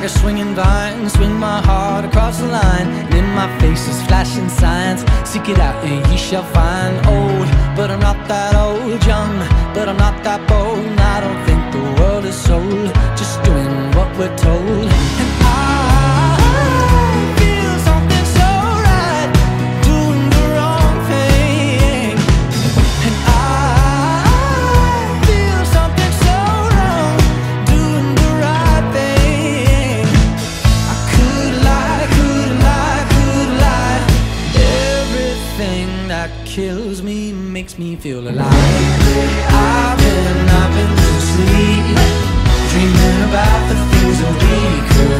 Like a swinging vine. Swing my heart across the line. And in my face is flashing signs. Seek it out and ye shall find. Old, but I'm not that old. Young, but I'm not that bold Everything that kills me makes me feel alive. I've been, I've been losing sleep Dreaming about the things that we could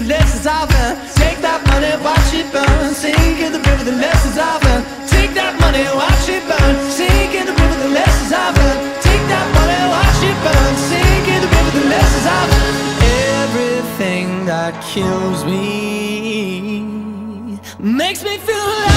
The lessons I've learned. Take that money, watch it burn, sink in the river, the lessons I've learned. Take that money, watch it burn, sink in the river, the lessons I've learned. Take that money, watch it burn, sink in the river, the lessons I've learned. Everything that kills me makes me feel alive.